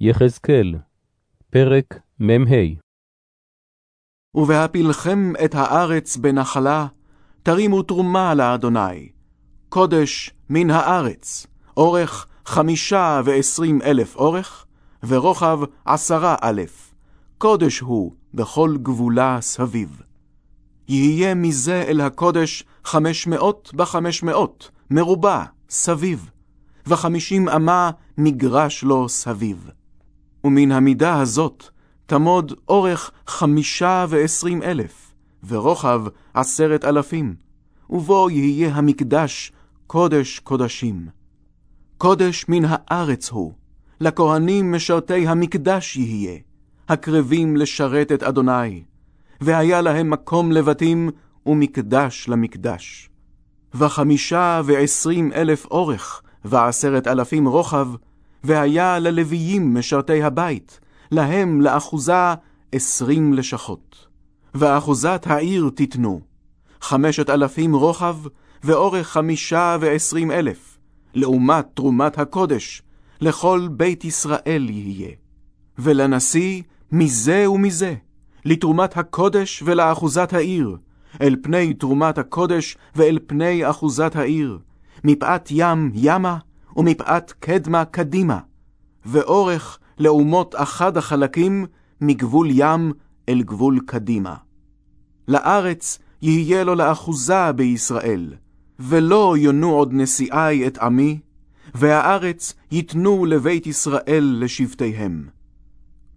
יחזקאל, פרק מ"ה ובהפילכם את הארץ בנחלה, תרימו תרומה לאדוני, קודש מן הארץ, אורך חמישה ועשרים אלף אורך, ורוחב עשרה אלף, קודש הוא בכל גבולה סביב. יהיה מזה אל הקודש חמש מאות בחמש מאות, מרובע, סביב, וחמישים אמה מגרש לו סביב. ומן המידה הזאת תמוד אורך חמישה ועשרים אלף, ורוחב עשרת אלפים, ובו יהיה המקדש קודש קודשים. קודש מן הארץ הוא, לכהנים משרתי המקדש יהיה, הקרבים לשרת את אדוני, והיה להם מקום לבתים ומקדש למקדש. וחמישה ועשרים אלף אורך, ועשרת אלפים רוחב, והיה ללוויים משרתי הבית, להם לאחוזה עשרים לשכות. ואחוזת העיר תיתנו, חמשת אלפים רוחב, ואורך חמישה ועשרים אלף, לעומת תרומת הקודש, לכל בית ישראל יהיה. ולנשיא מזה ומזה, לתרומת הקודש ולאחוזת העיר, אל פני תרומת הקודש ואל פני אחוזת העיר, מפאת ים ימה, ומפאת קדמה קדימה, ואורך לאומות אחד החלקים מגבול ים אל גבול קדימה. לארץ יהיה לו לאחוזה בישראל, ולא יונו עוד נשיאי את עמי, והארץ ייתנו לבית ישראל לשבטיהם.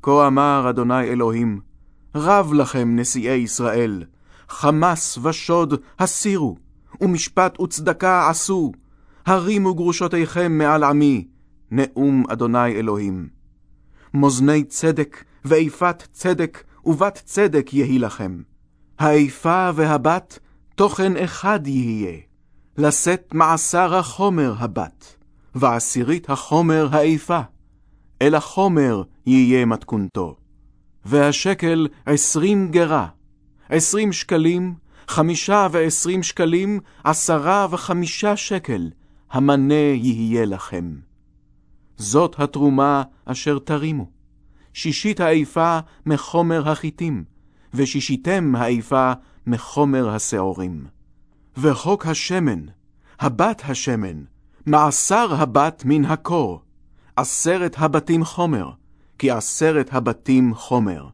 כה אמר אדוני אלוהים, רב לכם נשיאי ישראל, חמס ושוד הסירו, ומשפט וצדקה עשו, הרימו גרושותיכם מעל עמי, נאום אדוני אלוהים. מאזני צדק ואיפת צדק ובת צדק יהי לכם. האיפה והבת תוכן אחד יהיה, לשאת מעשר החומר הבת, ועשירית החומר האיפה, אל החומר יהיה מתכונתו. והשקל עשרים גרה, עשרים שקלים, חמישה ועשרים שקלים, עשרה וחמישה שקל, המנה יהיה לכם. זאת התרומה אשר תרימו. שישית האיפה מחומר החיטים, ושישיתם האיפה מחומר השעורים. וחוק השמן, הבת השמן, מעשר הבת מן הקור, עשרת הבתים חומר, כי עשרת הבתים חומר.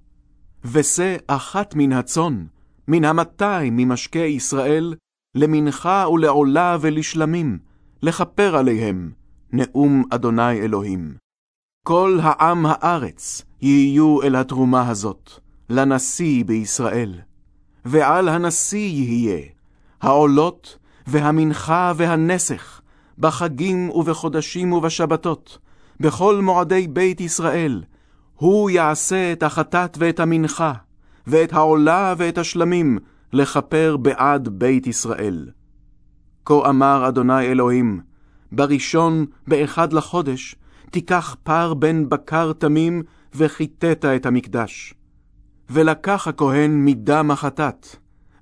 ושא אחת מן הצאן, מן המתי ממשקי ישראל, למנחה ולעולה ולשלמים, לכפר עליהם, נאום אדוני אלוהים. כל העם הארץ יהיו אל התרומה הזאת, לנשיא בישראל. ועל הנשיא יהיה, העולות, והמנחה והנסך, בחגים ובחודשים ובשבתות, בכל מועדי בית ישראל, הוא יעשה את החטאת ואת המנחה, ואת העולה ואת השלמים, לכפר בעד בית ישראל. כה אמר אדוני אלוהים, בראשון, באחד לחודש, תיקח פר בן בקר תמים, וחיטאת את המקדש. ולקח הכהן מדם החטאת,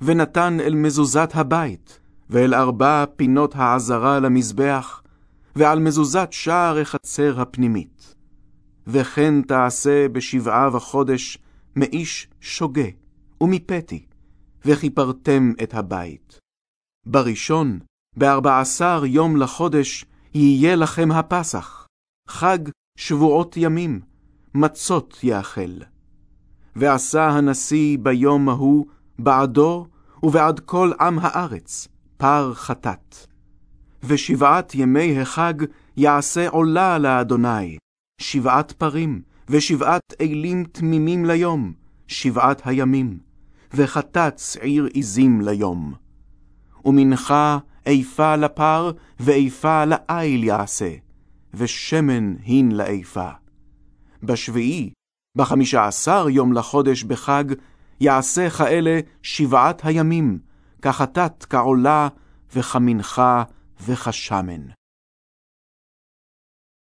ונתן אל מזוזת הבית, ואל ארבע פינות העזרה למזבח, ועל מזוזת שער החצר הפנימית. וכן תעשה בשבעה וחודש מאיש שוגה, ומפתי, וכיפרתם את הבית. בראשון, בארבע עשר יום לחודש, יהיה לכם הפסח, חג שבועות ימים, מצות יאכל. ועשה הנשיא ביום ההוא בעדו ובעד כל עם הארץ, פר חטאת. ושבעת ימי החג יעשה עולה לאדוני, שבעת פרים, ושבעת אלים תמימים ליום, שבעת הימים, וחטאת שעיר עזים ליום. ומנחה איפה לפר, ואיפה לאיל יעשה, ושמן הין לאיפה. בשביעי, בחמישה עשר יום לחודש בחג, יעשה כאלה שבעת הימים, כחטאת כעולה, וכמנחה וכשמן.